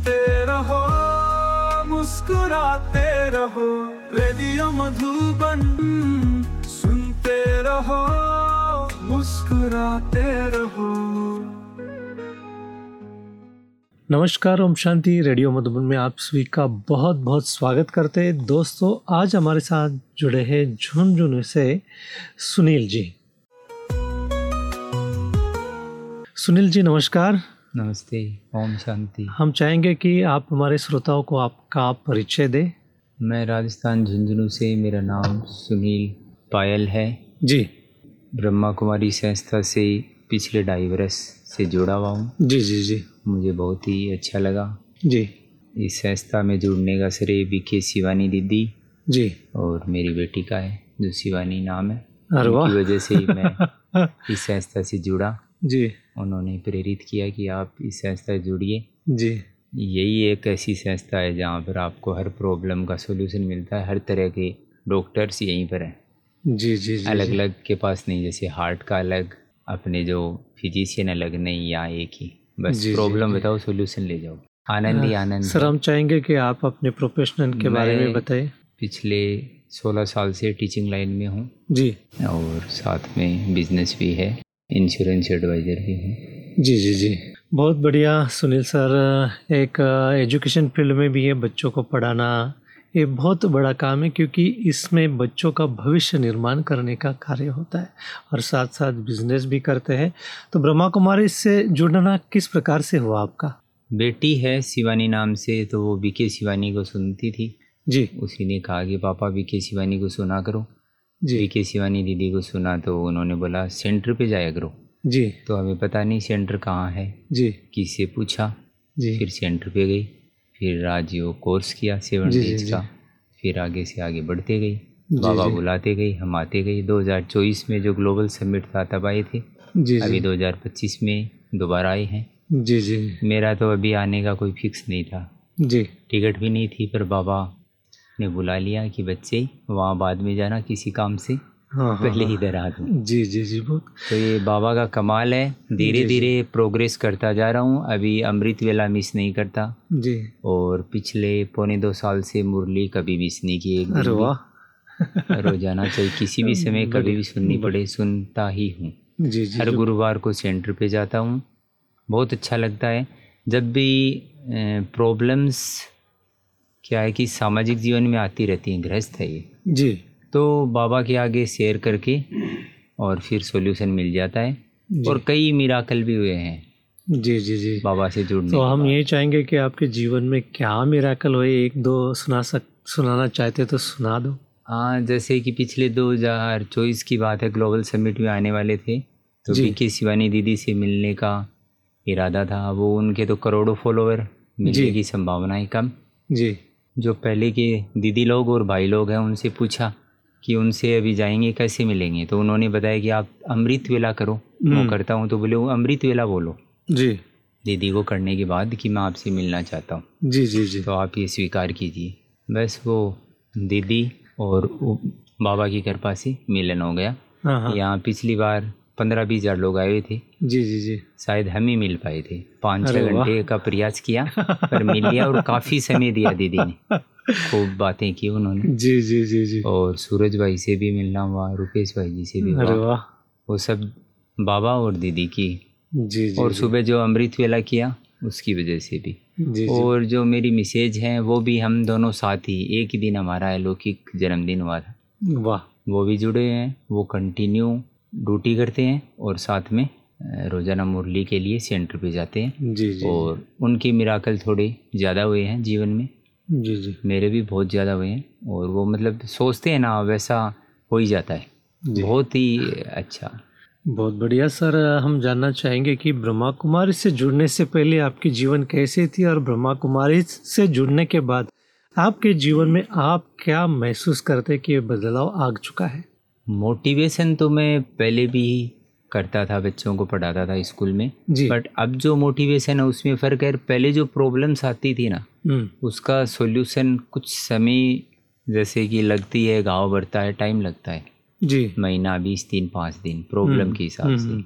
सुनते रहो, मुस्कुराते रहो, रेडियो मधुबन सुनते रहो, मुस्कुराते रहो। नमस्कार, ओम शांति, रेडियो मधुबन में आप सभी का बहुत बहुत स्वागत करते हैं। दोस्तों, आज हमारे साथ जुड़े हैं झुंझुनू से सुनील जी। सुनील जी, नमस्कार। नमस्ते ओम शांति। हम चाहेंगे कि आप हमारे श्रोताओं को आपका परिचय दें। मैं राजस्थान झुंझुनू से मेरा नाम सुनील पायल है। जी। ब्रह्मा कुमारी संस्था से पिछले ढाई वर्ष से जुड़ा हुआ हूँ। जी जी जी। मुझे बहुत ही अच्छा लगा। जी। इस संस्था में जुड़ने का श्रेय बीके शिवानी दीदी जी। और मेरी बेटी का है जो शिवानी नाम है। वजह से ही मैं इस संस्था से जुड़ा। जी। उन्होंने प्रेरित किया कि आप इस संस्था से जुड़िए। जी। यही एक ऐसी संस्था है जहाँ पर आपको हर प्रॉब्लम का सोल्यूशन मिलता है। हर तरह के डॉक्टर्स यहीं पर हैं। जी जी जी अलग अलग के पास नहीं जैसे हार्ट का अलग अपने जो फिजिशियन अलग नहीं या एक ही। बस प्रॉब्लम बताओ सोल्यूशन ले जाओ। आनंद ही आनंद सर हम चाहेंगे कि आप अपने प्रोफेशनल के बारे में बताइए पिछले 16 साल से टीचिंग लाइन में हूँ। जी। और साथ में बिज़नेस भी है। इंश्योरेंस एडवाइज़र भी हूँ। जी जी जी। बहुत बढ़िया सुनील सर एक एजुकेशन फ़ील्ड में भी है बच्चों को पढ़ाना ये बहुत बड़ा काम है क्योंकि इसमें बच्चों का भविष्य निर्माण करने का कार्य होता है और साथ साथ बिज़नेस भी करते हैं। तो ब्रह्मा कुमारी से जुड़ना किस प्रकार से हुआ आपका? बेटी है शिवानी नाम से तो वो बीके शिवानी को सुनती थी। जी। उसी ने कहा कि पापा बीके शिवानी को सुना करो। जी। के शिवानी दीदी को सुना तो उन्होंने बोला सेंटर पे जाया करो। जी। तो हमें पता नहीं सेंटर कहाँ है। जी। किससे पूछा? जी। फिर सेंटर पे गई। फिर आज वो कोर्स किया सेवन डेज़। का। फिर आगे से आगे बढ़ते गई। बाबा। बुलाते गई हम आते गए। 2024 में जो ग्लोबल समिट था तब आए थे जी अभी जी 2025 में दोबारा आए हैं। जी जी। मेरा तो अभी आने का कोई फिक्स नहीं था। जी। टिकट भी नहीं थी पर बाबा ने बुला लिया कि बच्चे वहाँ बाद में जाना किसी काम से। हाँ हाँ पहले हाँ। इधर आ दो। जी जी जी बहुत। तो ये बाबा का कमाल है। धीरे। धीरे प्रोग्रेस करता जा रहा हूँ। अभी अमृत वेला मिस नहीं करता। जी। और पिछले पौने दो साल से मुरली कभी मिस नहीं की एक अरे वाह। रोज़ाना चाहे किसी भी समय कभी भी सुननी पड़े सुनता ही हूँ। जी जी हर गुरुवार को सेंटर पे जाता हूँ। बहुत अच्छा लगता है। जब भी प्रॉब्लम्स क्या है कि सामाजिक जीवन में आती रहती हैं गृहस्थ है ये। जी। तो बाबा के आगे शेयर करके और फिर सॉल्यूशन मिल जाता है और कई मिराकल भी हुए हैं। जी जी जी। बाबा से जुड़ने तो हम। ये चाहेंगे कि आपके जीवन में क्या मिराकल हुए? एक दो सुना सक सुनाना चाहते तो सुना दो। हाँ जैसे कि पिछले 2024 की बात है ग्लोबल समिट में आने वाले थे तो जी। बीके शिवानी दीदी से मिलने का इरादा था। वो उनके तो करोड़ों फॉलोवर मिलने। की संभावनाएँ कम। जी। जो पहले के दीदी लोग और भाई लोग हैं उनसे पूछा कि उनसे अभी जाएँगे कैसे मिलेंगे? तो उन्होंने बताया कि आप अमृत वेला करो। वो हम्म। करता हूँ तो बोले वो अमृत वेला बोलो। जी। दीदी को करने के बाद कि मैं आपसे मिलना चाहता हूँ। जी जी जी। तो आप ये स्वीकार कीजिए। बस वो दीदी और बाबा की कृपा से मिलन हो गया। हाँ हाँ। यहाँ पिछली बार पंद्रह बीस हज़ार लोग आए हुए थे। जी जी जी। शायद हम ही मिल पाए थे। पाँच छः घंटे का प्रयास किया पर मिल लिया और काफ़ी समय दिया दीदी ने। खूब बातें की उन्होंने। जी जी जी जी। और सूरज भाई से भी मिलना हुआ रुपेश भाई जी से भी अरे वाह। वो सब बाबा और दीदी की। जी जी और सुबह जो अमृत वेला किया उसकी वजह से भी। जी और जो मेरी मिसेज है वो भी हम दोनों साथ ही एक ही दिन हमारा अलौकिक जन्मदिन हुआ था। वाह। वो भी जुड़े हैं वो कंटिन्यू ड्यूटी करते हैं और साथ में रोज़ाना मुरली के लिए सेंटर पे जाते हैं। जी जी। और उनके मिराकल थोड़े ज़्यादा हुए हैं जीवन में। जी जी। मेरे भी बहुत ज़्यादा हुए हैं और वो मतलब सोचते हैं ना वैसा हो ही जाता है। बहुत ही अच्छा। बहुत बढ़िया सर हम जानना चाहेंगे कि ब्रह्मा कुमारी से जुड़ने से पहले आपकी जीवन कैसे थी और ब्रह्मा कुमारी से जुड़ने के बाद आपके जीवन में आप क्या महसूस करते कि बदलाव आ चुका है? मोटिवेशन तो मैं पहले भी करता था बच्चों को पढ़ाता था स्कूल में। बट अब जो मोटिवेशन है उसमें फ़र्क है। पहले जो प्रॉब्लम्स आती थी ना हम्म, उसका सॉल्यूशन कुछ समय जैसे कि लगती है घाव बढ़ता है टाइम लगता है। जी। महीना बीस दिन पाँच दिन प्रॉब्लम हम्म, के हिसाब से। हम्म।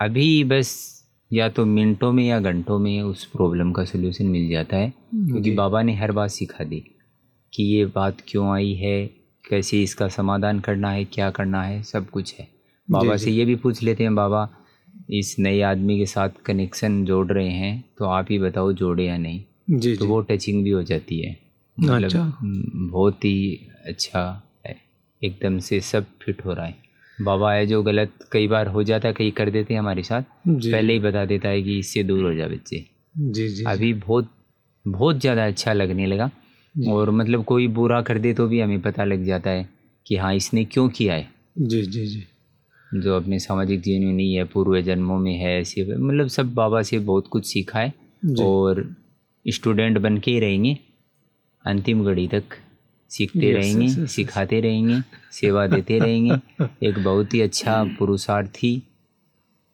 अभी बस या तो मिनटों में या घंटों में उस प्रॉब्लम का सॉल्यूशन मिल जाता है। क्योंकि बाबा ने हर बात सिखा दी कि ये बात क्यों आई है कैसे इसका समाधान करना है क्या करना है सब कुछ है। बाबा से ये भी पूछ लेते हैं बाबा इस नए आदमी के साथ कनेक्शन जोड़ रहे हैं तो आप ही बताओ जोड़े या नहीं? जी तो जी। वो टचिंग भी हो जाती है। मतलब अच्छा। बहुत ही अच्छा है। एकदम से सब फिट हो रहा है। बाबा है जो गलत कई बार हो जाता है कई कर देते हैं हमारे साथ। पहले ही बता देता है कि इससे दूर हो जा बच्चे। जी जी। अभी बहुत बहुत ज़्यादा अच्छा लगने लगा। और मतलब कोई बुरा कर दे तो भी हमें पता लग जाता है कि हाँ इसने क्यों किया है। जी जी जी। जो अपने सामाजिक जीवन में नहीं है पूर्व जन्मों में है ऐसे मतलब सब बाबा से बहुत कुछ सीखा है और स्टूडेंट बन के ही रहेंगे अंतिम घड़ी तक सीखते रहेंगे. सिखाते रहेंगे सेवा देते रहेंगे। एक बहुत ही अच्छा पुरुषार्थी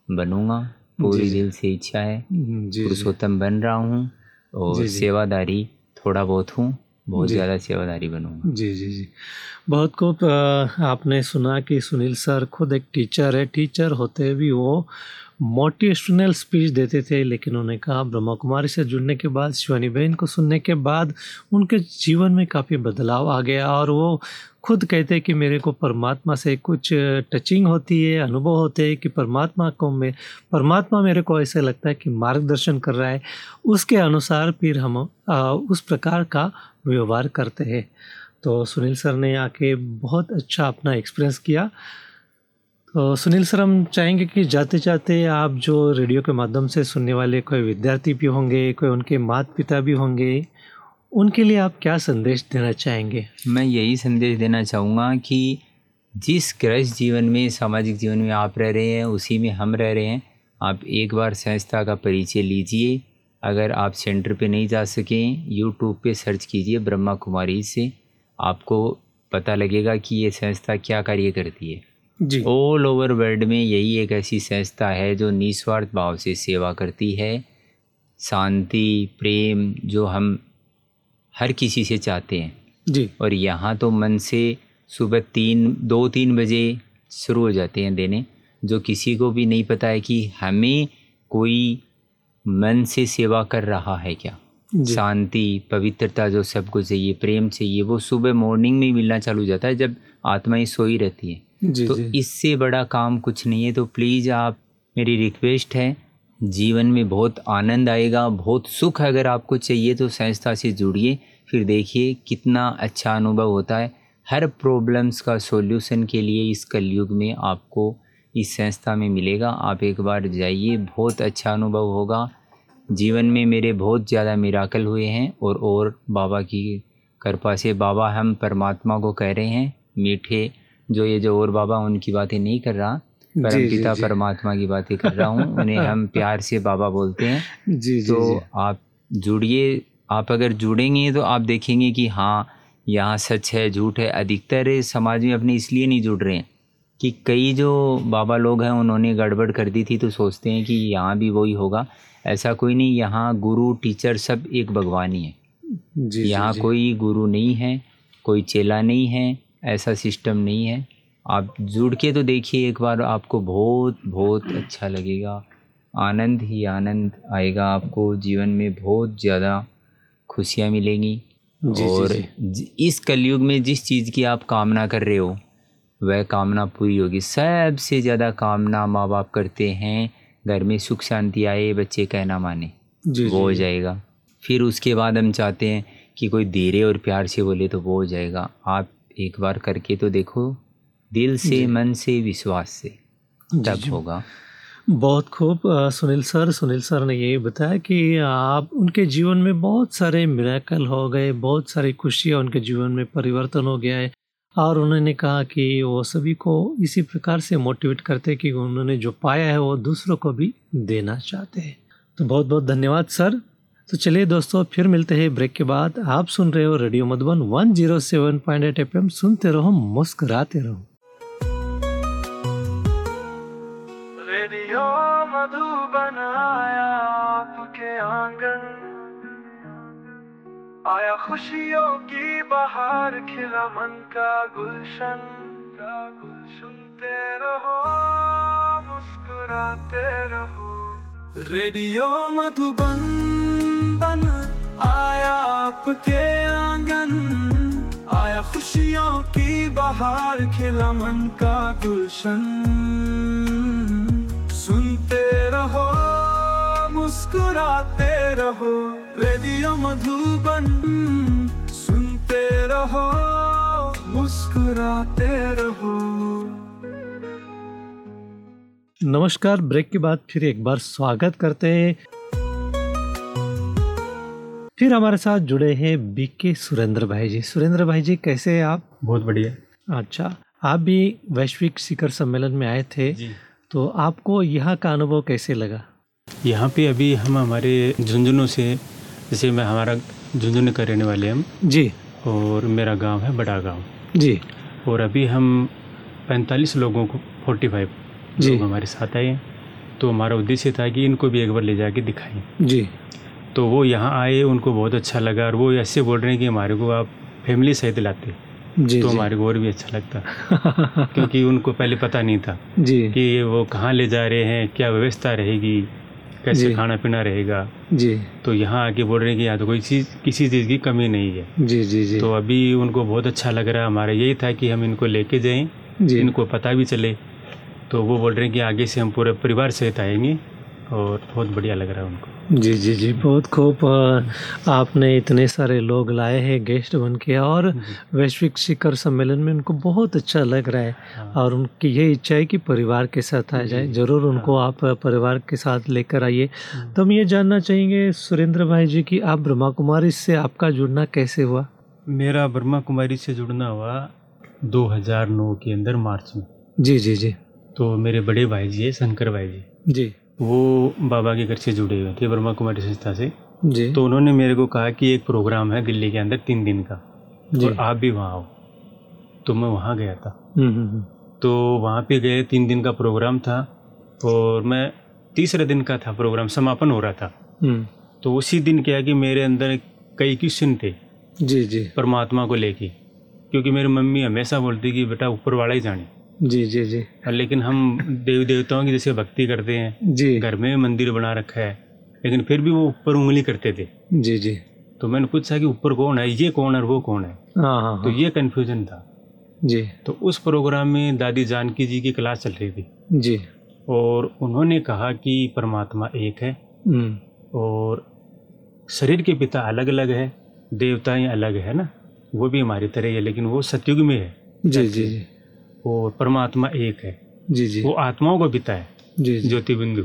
बनूँगा पूरी दिल से इच्छा है। पुरुषोत्तम बन रहा हूँ और। सेवादारी थोड़ा बहुत हूँ। बहुत ज़्यादा सेवादारी बनूँगा। जी जी जी। बहुत खूब आपने सुना कि सुनील सर खुद एक टीचर है। टीचर होते भी वो मोटिवेशनल स्पीच देते थे लेकिन उन्होंने कहा ब्रह्मा कुमारी से जुड़ने के बाद शिवानी बहन को सुनने के बाद उनके जीवन में काफ़ी बदलाव आ गया और वो खुद कहते हैं कि मेरे को परमात्मा से कुछ टचिंग होती है अनुभव होते हैं कि परमात्मा को मैं परमात्मा मेरे को ऐसे लगता है कि मार्गदर्शन कर रहा है। उसके अनुसार फिर हम अ, उस प्रकार का व्यवहार करते हैं। तो सुनील सर ने आके बहुत अच्छा अपना एक्सपीरियंस किया। सुनील सर, हम चाहेंगे कि जाते जाते आप जो रेडियो के माध्यम से सुनने वाले कोई विद्यार्थी भी होंगे, कोई उनके माता पिता भी होंगे, उनके लिए आप क्या संदेश देना चाहेंगे? मैं यही संदेश देना चाहूँगा कि जिस गृहस्थ जीवन में, सामाजिक जीवन में आप रह रहे हैं, उसी में हम रह रहे हैं, आप एक बार संस्था का परिचय लीजिए। अगर आप सेंटर पे नहीं जा सकें यूट्यूब पे सर्च कीजिए ब्रह्मा कुमारी से, आपको पता लगेगा कि ये संस्था क्या कार्य करती है। जी। ऑल ओवर वर्ल्ड में यही एक ऐसी संस्था है जो निस्वार्थ भाव से सेवा करती है। शांति प्रेम जो हम हर किसी से चाहते हैं। जी। और यहाँ तो मन से सुबह तीन दो तीन बजे शुरू हो जाते हैं देने जो किसी को भी नहीं पता है कि हमें कोई मन से सेवा कर रहा है क्या? शांति पवित्रता जो सबको चाहिए प्रेम चाहिए वो सुबह मॉर्निंग में ही मिलना चालू हो जाता है जब आत्माएँ सोई रहती हैं। जी तो जी। इससे बड़ा काम कुछ नहीं है। तो प्लीज़ आप मेरी रिक्वेस्ट है जीवन में बहुत आनंद आएगा बहुत सुख अगर आपको चाहिए तो संस्था से जुड़िए। फिर देखिए कितना अच्छा अनुभव होता है। हर प्रॉब्लम्स का सॉल्यूशन के लिए इस कलयुग में आपको इस संस्था में मिलेगा। आप एक बार जाइए बहुत अच्छा अनुभव होगा। जीवन में मेरे बहुत ज़्यादा मिराकल हुए हैं और और बाबा की कृपा से बाबा हम परमात्मा को कह रहे हैं मीठे जो ये जो और बाबा उनकी बातें नहीं कर रहा परम पिता परमात्मा की बातें कर रहा हूँ उन्हें हम प्यार से बाबा बोलते हैं। जी जी तो जी। आप जुड़िए आप अगर जुड़ेंगे तो आप देखेंगे कि हाँ यहाँ सच है झूठ है अधिकतर समाज में अपने इसलिए नहीं जुड़ रहे हैं कि कई जो बाबा लोग हैं उन्होंने गड़बड़ कर दी थी तो सोचते हैं कि यहाँ भी वही होगा। ऐसा कोई नहीं यहाँ गुरु टीचर सब एक भगवान ही है। जी यहाँ जी, कोई गुरु नहीं है कोई चेला नहीं है ऐसा सिस्टम नहीं है। आप जुड़ के तो देखिए एक बार आपको बहुत बहुत अच्छा लगेगा। आनंद ही आनंद आएगा आपको। जीवन में बहुत ज़्यादा खुशियाँ मिलेंगी। जी, और जी। ज- इस कलयुग में जिस चीज़ की आप कामना कर रहे हो वह कामना पूरी होगी। सबसे ज़्यादा कामना माँ बाप करते हैं घर में सुख शांति आए बच्चे कहना माने जी वो हो जाएगा। फिर उसके बाद हम चाहते हैं कि कोई धीरे और प्यार से बोले तो वो हो जाएगा। आप एक बार करके तो देखो दिल से मन से विश्वास से तब होगा। बहुत खूब सुनील सर सुनील सर ने यही बताया कि आप उनके जीवन में बहुत सारे मिराकल हो गए बहुत सारी खुशियाँ उनके जीवन में परिवर्तन हो गया है और उन्होंने कहा कि वो सभी को इसी प्रकार से मोटिवेट करते कि उन्होंने जो पाया है वो दूसरों को भी देना चाहते हैं। तो बहुत बहुत धन्यवाद सर। तो चलिए दोस्तों, फिर मिलते हैं ब्रेक के बाद। आप सुन रहे हो रेडियो मधुबन 107.8 एफएम। सुनते रहो, मुस्कुराते रहो। रेडियो मधुबन आया आया खुशियों की बहार, खिला मन का गुलशन। का गुल सुनते रहो, मुस्कुराते रहो। रेडियो मधुबन। बन आया आपके आँगन, आया खुशियों की बहार खिला मन का गुलशन। सुनते रहो, मुस्कुराते रहो, रेडियो मधुबन। सुनते रहो, मुस्कुराते रहो। नमस्कार, ब्रेक के बाद फिर एक बार स्वागत करते हैं। फिर हमारे साथ जुड़े हैं बीके सुरेंद्र भाई जी। सुरेंद्र भाई जी कैसे हैं आप? बहुत बढ़िया। अच्छा आप भी वैश्विक शिखर सम्मेलन में आए थे। जी। तो आपको यहाँ का अनुभव कैसे लगा? यहाँ पे अभी हम हमारे झुंझुनू से जैसे मैं हमारा झुंझुनू का रहने वाले हम। जी। और मेरा गाँव है बड़ा गाँव। जी। और अभी हम 45 लोगों को 45 जी। लोग हमारे साथ आए हैं। तो हमारा उद्देश्य था कि इनको भी एक बार ले जाके दिखाएँ। जी। तो वो यहाँ आए उनको बहुत अच्छा लगा और वो ऐसे बोल रहे हैं कि हमारे को आप फैमिली सहित लाते। जी तो हमारे को और भी अच्छा लगता क्योंकि उनको पहले पता नहीं था जी। कि ये वो कहाँ ले जा रहे हैं क्या व्यवस्था रहेगी कैसे खाना पीना रहेगा। जी। तो यहाँ आके बोल रहे हैं कि यहाँ तो कोई चीज़ किसी चीज़ की कमी नहीं है। जी जी जी। तो अभी उनको बहुत अच्छा लग रहा है हमारा यही था कि हम इनको लेके जाएँ जी। इनको पता भी चले। तो वो बोल रहे हैं कि आगे से हम पूरे परिवार सहित आएँगे। और बहुत बढ़िया लग रहा है उनको। जी जी जी बहुत खूब आपने इतने सारे लोग लाए हैं गेस्ट बन के और वैश्विक शिखर सम्मेलन में उनको बहुत अच्छा लग रहा है हाँ। और उनकी ये इच्छा है कि परिवार के साथ आ जाए। ज़रूर उनको आप परिवार के साथ लेकर आइए। तो हम ये जानना चाहेंगे सुरेंद्र भाई जी कि आप ब्रह्मा कुमारी से आपका जुड़ना कैसे हुआ? मेरा ब्रह्मा कुमारी से जुड़ना हुआ 2009 के अंदर मार्च में। जी जी जी। तो मेरे बड़े भाई जी है शंकर भाई जी। जी। वो बाबा के घर से जुड़े हुए थे ब्रह्मा कुमारी संस्था से। जी। तो उन्होंने मेरे को कहा कि एक प्रोग्राम है दिल्ली के अंदर तीन दिन का जी। और आप भी वहाँ आओ। तो मैं वहाँ गया था। हम्म, हम्म, हम्म, तो वहाँ पे गए तीन दिन का प्रोग्राम था और मैं तीसरे दिन का था प्रोग्राम समापन हो रहा था। तो उसी दिन क्या कि मेरे अंदर कई क्वेश्चन थे जी जी। परमात्मा को लेके क्योंकि मेरी मम्मी हमेशा बोलती कि बेटा ऊपर वाला ही जाने। जी जी जी। लेकिन हम देवी देवताओं की जैसे भक्ति करते हैं। जी। घर में मंदिर बना रखा है लेकिन फिर भी वो ऊपर उंगली करते थे। जी जी। तो मैंने पूछा कि ऊपर कौन है? ये कौन है और वो कौन है? हाँ हाँ तो हाँ। ये कन्फ्यूज़न था। जी। तो उस प्रोग्राम में दादी जानकी जी की क्लास चल रही थी। जी। और उन्होंने कहा कि परमात्मा एक है। हम्म, और शरीर के पिता अलग अलग है देवताएँ अलग है ना? वो भी हमारी तरह ही है लेकिन वो सतयुग में है। जी जी जी। और परमात्मा एक है। जी जी। वो आत्माओं का पिता है जी जी। ज्योति बिंदु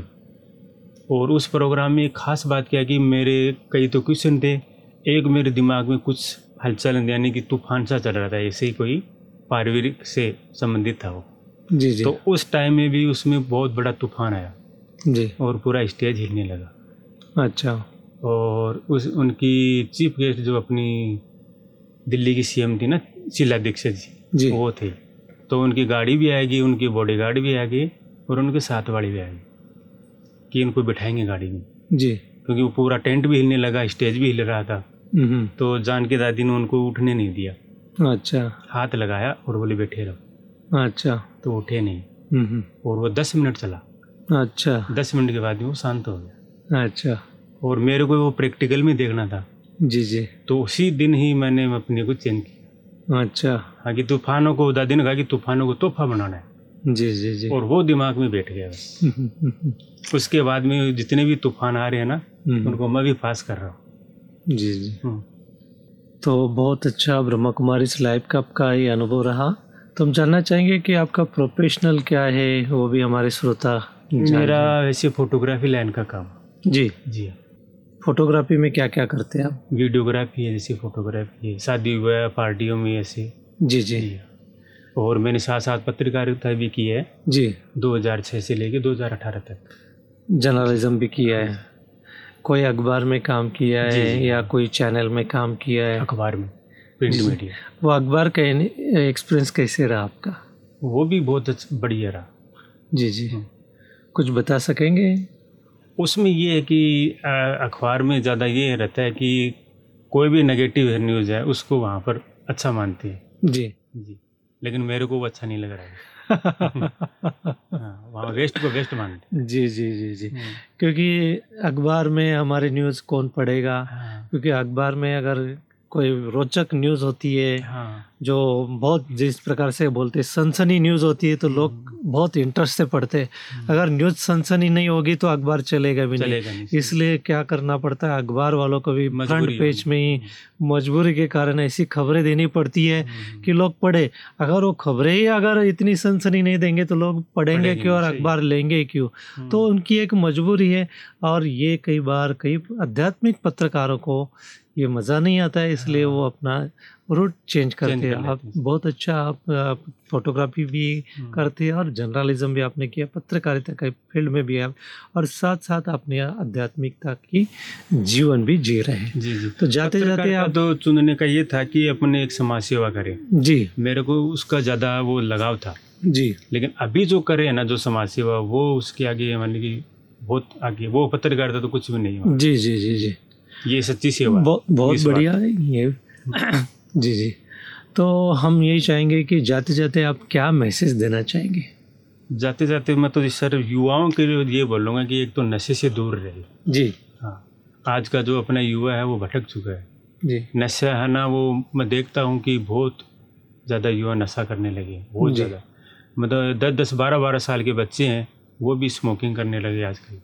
और उस प्रोग्राम में एक खास बात क्या कि मेरे कई तो क्वेश्चन थे एक मेरे दिमाग में कुछ हलचल यानी कि तूफ़ान सा चल रहा था ऐसे ही कोई पारिवारिक से संबंधित था वो। जी जी। तो उस टाइम में भी उसमें बहुत बड़ा तूफ़ान आया। जी। और पूरा स्टेज हिलने लगा। अच्छा। और उस उनकी चीफ गेस्ट जो अपनी दिल्ली की सीएम थी ना शीला दीक्षित जी जी। वो थे। तो उनकी गाड़ी भी आएगी उनकी बॉडीगार्ड भी आएगी और उनके साथ वाली भी आएगी कि इनको बिठाएँगे गाड़ी में। जी। क्योंकि वो पूरा टेंट भी हिलने लगा स्टेज भी हिल रहा था। तो जान के दादी ने उनको उठने नहीं दिया। अच्छा। हाथ लगाया और बोले बैठे रहो। अच्छा। तो उठे नहीं। और वो दस मिनट चला। अच्छा। दस मिनट के बाद वो शांत हो गया। अच्छा। और मेरे को वो प्रैक्टिकल में देखना था। जी जी। तो उसी दिन ही मैंने अपने को चेंज किया। अच्छा। हाँ कि तूफानों को दादी ने कहा कि तूफानों को तोहफा बनाना है। जी जी जी। और वो दिमाग में बैठ गया। उसके बाद में जितने भी तूफ़ान आ रहे हैं ना हम्म, उनको मैं भी पास कर रहा हूँ। जी जी। हम्म। तो बहुत अच्छा ब्रह्मा कुमारी लाइव का आपका ये अनुभव रहा। तो हम जानना चाहेंगे कि आपका प्रोफेशनल क्या है वो भी हमारे श्रोता मेरा वैसे फोटोग्राफी लाइन का काम। जी। जी। फोटोग्राफी में क्या क्या करते हैं आप? वीडियोग्राफी है जैसे फोटोग्राफी है शादी विवाह पार्टियों में ऐसे। जी जी। और मैंने साथ साथ पत्रकारिता भी की है। जी। 2006 से लेके 2018 तक। जर्नलिज्म भी किया है। कोई अखबार में काम किया है जी। या कोई चैनल में काम किया है? अखबार में प्रिंट। मीडिया। वो अखबार का एक्सपीरियंस कैसे रहा आपका? वो भी बहुत बढ़िया रहा। जी जी। हम्म। कुछ बता सकेंगे? उसमें ये है कि अखबार में ज़्यादा ये रहता है कि कोई भी नेगेटिव न्यूज़ है उसको वहाँ पर अच्छा मानती है। जी। जी। लेकिन मेरे को वो अच्छा नहीं लग रहा है। हाँ, वहाँ वेस्ट को वेस्ट मानते जी जी जी जी। क्योंकि अखबार में हमारे न्यूज़ कौन पढ़ेगा? हाँ, क्योंकि अखबार में अगर कोई रोचक न्यूज़ होती है हाँ। जो बहुत जिस प्रकार से बोलते सनसनी न्यूज़ होती है तो लोग हम्म। बहुत इंटरेस्ट से पढ़ते अगर न्यूज़ सनसनी नहीं होगी तो अखबार चलेगा भी नहीं। चलेगा नहीं इसलिए क्या करना पड़ता है अखबार वालों को भी फ्रंट पेज में ही मजबूरी के कारण ऐसी खबरें देनी पड़ती है हम्म, कि लोग पढ़े। अगर वो खबरें ही अगर इतनी सनसनी नहीं देंगे तो लोग पढ़ेंगे क्यों और अखबार लेंगे क्यों? हम्म, तो उनकी एक मजबूरी है और ये कई बार कई आध्यात्मिक पत्रकारों को ये मज़ा नहीं आता है इसलिए वो अपना रूट चेंज करते हाँ। हैं। आप बहुत अच्छा आप, आप फोटोग्राफी भी हम्म, करते हैं और जर्नलिज्म भी आपने किया पत्रकारिता के फ़ील्ड में भी आप और साथ साथ आपने आध्यात्मिकता की जीवन भी जी रहे हैं। जी जी। तो जाते जाते आप तो चुनने का ये था कि अपने एक समाज सेवा करें। जी। मेरे को उसका ज़्यादा वो लगाव था। जी। लेकिन अभी जो करे है ना जो समाज सेवा वो उसके आगे मान कि बहुत आगे वो पत्रकारिता तो कुछ भी नहीं जी जी जी जी। ये सच्ची सेवा। बहुत बहुत बढ़िया है ये। जी जी। तो हम यही चाहेंगे कि जाते जाते आप क्या मैसेज देना चाहेंगे? जाते जाते मैं तो सर युवाओं के लिए ये बोलूँगा कि एक तो नशे से दूर रहे जी। हाँ। आज का जो अपना युवा है वो भटक चुका है। जी। नशा है ना वो मैं देखता हूँ कि बहुत ज़्यादा युवा नशा करने लगे हैं, बहुत ज़्यादा। मतलब दस दस बारह बारह साल के बच्चे हैं वो भी स्मोकिंग करने लगे आजकल।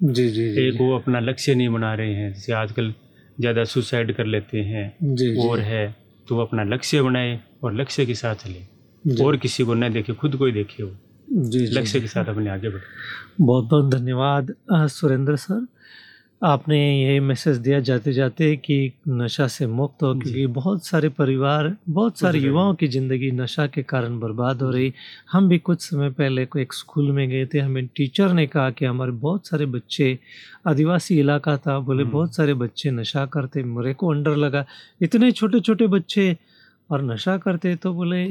जी जी एक वो अपना लक्ष्य नहीं बना रहे हैं जैसे आजकल ज़्यादा सुसाइड कर लेते हैं जी और जी है तो वो अपना लक्ष्य बनाए और लक्ष्य के साथ चले। और किसी को न देखे खुद को ही देखे वो। जी लक्ष्य के साथ अपने आगे बढ़े। बहुत बहुत धन्यवाद सुरेंद्र सर। आपने ये मैसेज दिया जाते जाते कि नशा से मुक्त हो क्योंकि बहुत सारे परिवार बहुत सारे युवाओं की ज़िंदगी नशा के कारण बर्बाद हो रही। हम भी कुछ समय पहले को एक स्कूल में गए थे। हमें टीचर ने कहा कि हमारे बहुत सारे बच्चे आदिवासी इलाका था बोले हम्म। बहुत सारे बच्चे नशा करते। मेरे को अंडर लगा इतने छोटे छोटे बच्चे और नशा करते? तो बोले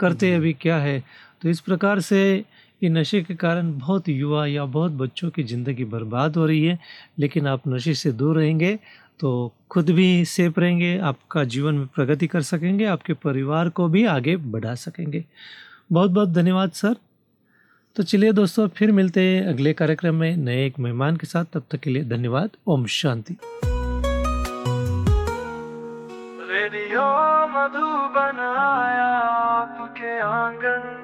करते। अभी क्या है? तो इस प्रकार से ये नशे के कारण बहुत युवा या बहुत बच्चों की ज़िंदगी बर्बाद हो रही है, लेकिन आप नशे से दूर रहेंगे तो खुद भी सेफ़ रहेंगे, आपका जीवन में प्रगति कर सकेंगे, आपके परिवार को भी आगे बढ़ा सकेंगे। बहुत बहुत धन्यवाद, सर। तो चलिए दोस्तों, फिर मिलते हैं अगले कार्यक्रम में नए एक मेहमान के साथ। तब तक के लिए धन्यवाद, ओम शांति। रेडियो मधुबन आया आपके आँगन।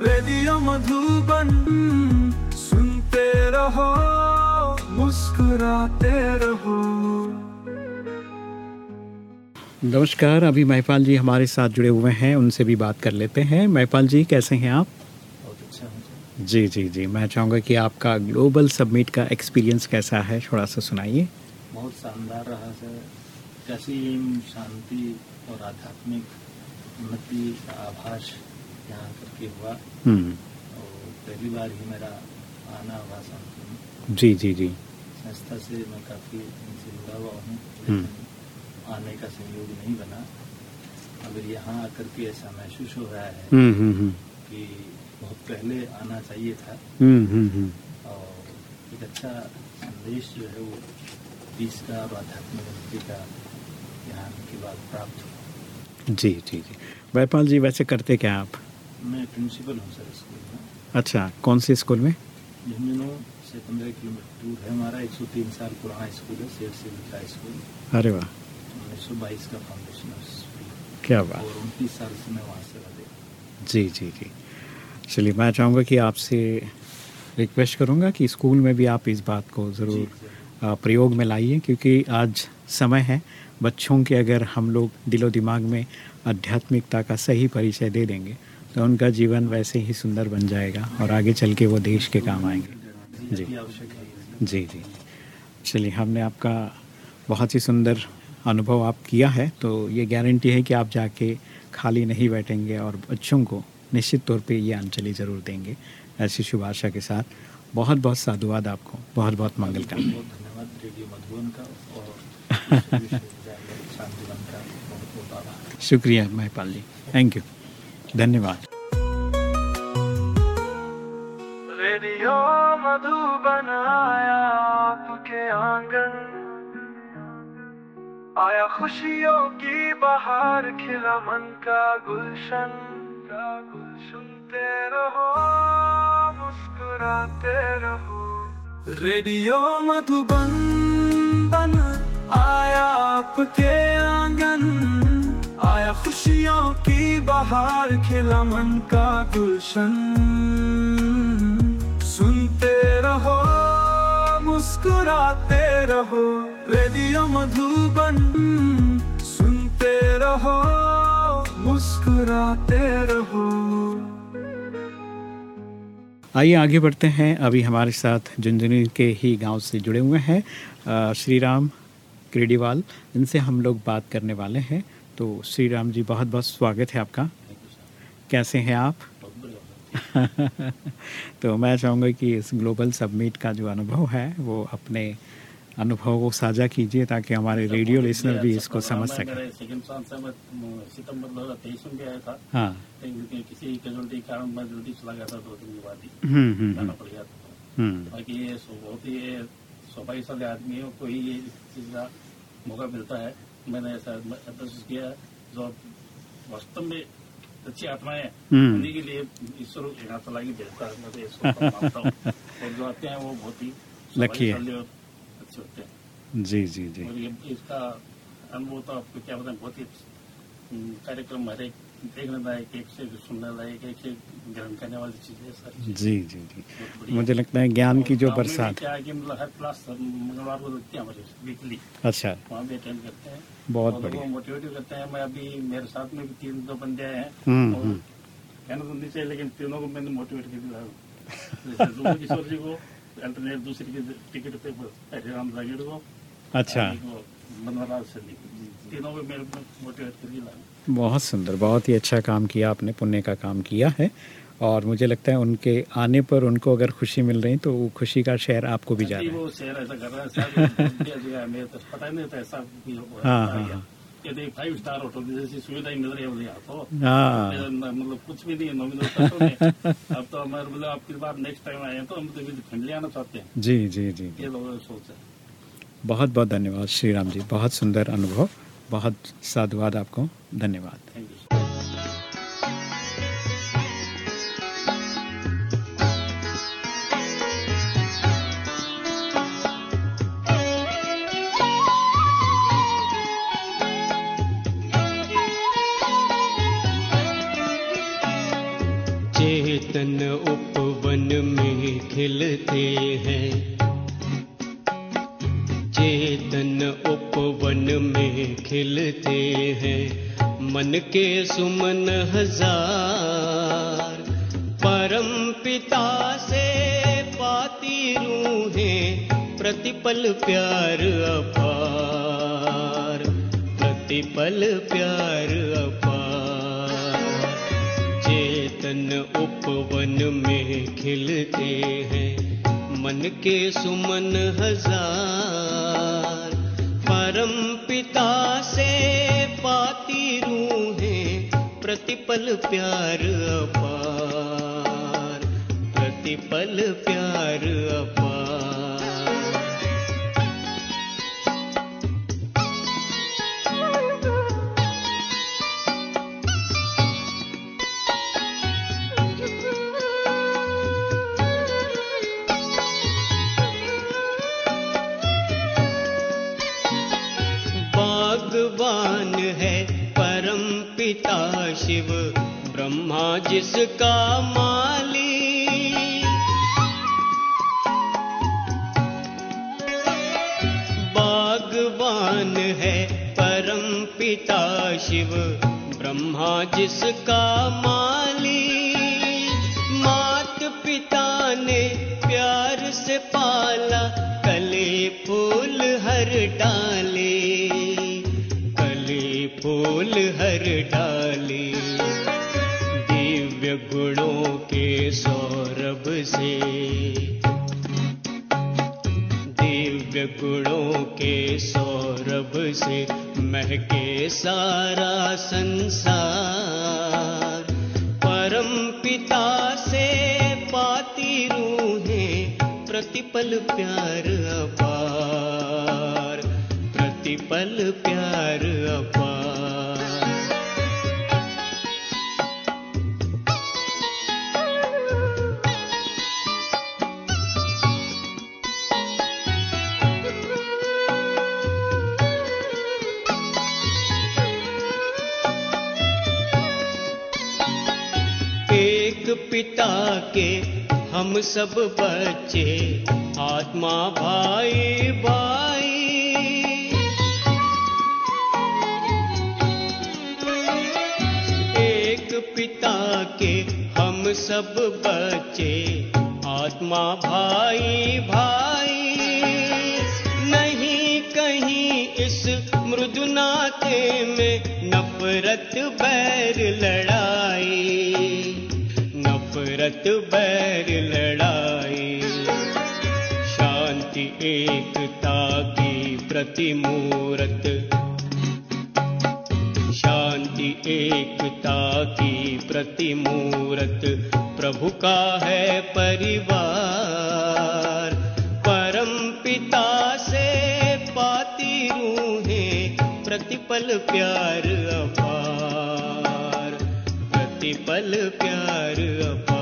रेडियो मधुबन सुनते रहो मुस्कुराते रहो। नमस्कार अभी महिपाल जी हमारे साथ जुड़े हुए हैं उनसे भी बात कर लेते हैं। महिपाल जी कैसे हैं आप? जी जी जी। मैं चाहूँगा कि आपका ग्लोबल सबमिट का एक्सपीरियंस कैसा है थोड़ा सा सुनाइए। बहुत शानदार रहा सर। कैसी शांति और आध्यात्मिक उन्नति का आभास यहाँ करके हुआ। हम्म। और पहली बार ही मेरा आना हुआ जी जी जी। संस्था से मैं काफ़ी इनसे जुड़ा हुआ हूँ हम्म। आने का संयोग नहीं बना। अगर यहाँ आकर के ऐसा महसूस हो रहा है हम्म कि बहुत पहले आना चाहिए था। और एक अच्छा संदेश जो है वो बीस का और आध्यात्मिक उन्नति का यहाँ आने के बाद प्राप्त हुआ। जी जी जी। महिपाल जी वैसे करते क्या आप? मैं प्रिंसिपल हूँ सर स्कूल में अच्छा कौन से स्कूल में? झुंझुनू से पंद्रह किलोमीटर दूर है हमारा 103 साल पुराना स्कूल है शेर से लिखा स्कूल अरे वाह। उन्नीस सौ बाईस का फाउंडेशन क्या बात। और उनतीस साल से मैं वहाँ से रहे जी जी जी। चलिए मैं चाहूँगा कि आपसे रिक्वेस्ट करूँगा कि स्कूल में भी आप इस बात को ज़रूर प्रयोग में लाइए क्योंकि आज समय है। बच्चों के अगर हम लोग दिलो दिमाग में आध्यात्मिकता का सही परिचय दे देंगे तो उनका जीवन वैसे ही सुंदर बन जाएगा और आगे चल के वो देश के काम आएँगे। जी। जी जी। चलिए हमने आपका बहुत ही सुंदर अनुभव आप किया है तो ये गारंटी है कि आप जाके खाली नहीं बैठेंगे और बच्चों को निश्चित तौर पे ये अंजलि ज़रूर देंगे। ऐसी शुभ आशा के साथ बहुत बहुत साधुवाद आपको। बहुत बहुत मंगल का धन्यवाद रेडियो मधुबन का और शुक्रिया महिपाल जी थैंक यू धन्यवाद। रेडियो आया आपके आँगन। आया खुशियों की बाहर, खिला मन का गुलशन। का सुनते रहो, मुस्कुराते रहो। रेडियो मधुबन बन आया आपके आँगन। आया खुशियों की बाहर खिला मन का गुलशन। सुनते रहो, मुस्कुराते रहो, रेडियो मधुबन। सुनते रहो, मुस्कुराते रहो। आइए आगे बढ़ते हैं। अभी हमारे साथ झुंझुनू के ही गाँव से जुड़े हुए हैं श्री राम क्रेडीवाल इनसे हम लोग बात करने वाले हैं। तो श्री राम जी बहुत बहुत स्वागत है आपका। कैसे हैं आप? तो मैं चाहूँगा कि इस ग्लोबल सबमिट का जो अनुभव है वो अपने अनुभव को साझा कीजिए ताकि हमारे रेडियो लिसनर भी इसको समझ सकें। हाँ। किसी कैजुअलिटी कारण मैं जल्दी चला गया था दो दिन के बाद ही। हम्म हम्म जाना हम्म, पड़ गया था। बाकी ये बहुत ही ये सौभाग्यशाली आदमियों को ही ये चीज़ का मौका मिलता है। मैंने ऐसा महसूस किया जो वास्तव में अच्छी आत्माएँ हम्म। उन्हीं के लिए ईश्वर यहाँ तला की भेजता है मैं तो ईश्वर मानता और जो आते हैं वो बहुत ही लकी है। अच्छे होते हैं जी जी जी और ये इसका अनुभव तो आपको क्या बताएँ बहुत ही हम्म, कार्यक्रम हर एक देखने लायक एक से सुनने लायक एक से ग्रहण करने वाली चीज़ सारी। जी जी जी। मुझे लगता है ज्ञान की जो बरसात। क्या है कि मतलब हर क्लास मंगलवार को लगती है हमारे वीकली अच्छा। वहाँ भी अटेंड करते हैं। बहुत बढ़िया। लोगों को मोटिवेट करते हैं। मैं अभी मेरे साथ में भी तीन दो बंदे आए हैं। हम्म, हम्म। कहना तो नहीं चाहिए लेकिन तीनों को मैंने मोटिवेट कर दिया किशोर जी को अल्टरनेट दूसरी की टिकट पे हरिराम जागीर को अच्छा। बहुत सुंदर बहुत ही अच्छा काम किया आपने पुण्य का काम किया है। और मुझे लगता है उनके आने पर उनको अगर खुशी मिल रही तो वो खुशी का शेयर आपको भी जा रहा है। वो शेयर ऐसा कर रहा है शायद दिया गया है, मेरे तो पता नहीं था ऐसा हाँ, हाँ, फाइव स्टार होटल जैसी सुविधा ही मिल रही है मुझे यहाँ तो। हाँ। मतलब कुछ भी नहीं है नॉमिनल खर्चों में अब तो हमारे मतलब आपकी बार नेक्स्ट टाइम आए तो हम तो फैमिली आना चाहते हैं। जी जी जी ये लोगों सोच है। बहुत बहुत धन्यवाद श्री राम जी। बहुत सुंदर अनुभव, बहुत साधुवाद आपको। धन्यवाद। चेतन उपवन में खिलते हैं। में खिलते हैं। मन के सुमन हज़ार। परम पिता से पाती रूहें। प्रतिपल प्यार अपार। प्रतिपल प्यार अपार। चेतन उपवन में खिलते हैं। मन के सुमन हज़ार। परम पिता से पाती रूहें प्रतिपल प्यार अपार प्रतिपल प्यार अपार। जिसका माली बागवान है परम पिता शिव ब्रह्मा जिसका गुणों के सौरभ से। दिव्य गुणों के सौरभ से महके सारा संसार। परम पिता से पाती रूहें, प्रतिपल प्यार अपार। प्रतिपल प्यार अपार। सब बच्चे, आत्मा भाई भाई। एक पिता के हम सब बच्चे, आत्मा भाई भाई। नहीं कहीं इस मृदु नाते में नफरत बैर लड़ाई। नफरत बैर लड़ाई। शांति, एकता की प्रतिमूरत। शांति, एकता की प्रतिमूरत। प्रभु का है परिवार। परम पिता से पाती रूहें, प्रतिपल प्यार अपार। प्रतिपल प्यार अपार।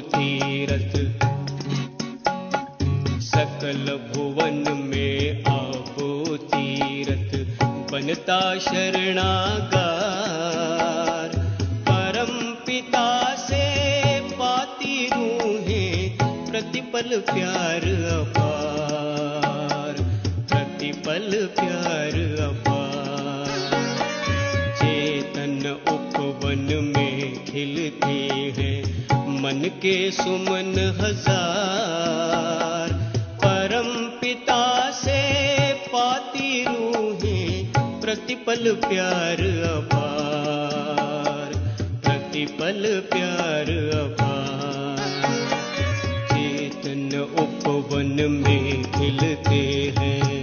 तीरथ। सकल भुवन में आबो तीरथ। बनता शरणागार। परम पिता से पाती रूहें, प्रतिपल प्यार अपार। प्रतिपल प्यार अपार। चेतन उपवन में खिलते हैं। मन के सुमन हज़ार। परम पिता से पाती रूहें, प्रतिपल प्यार अपार। प्रतिपल प्यार अपार। चेतन उपवन में खिलते हैं।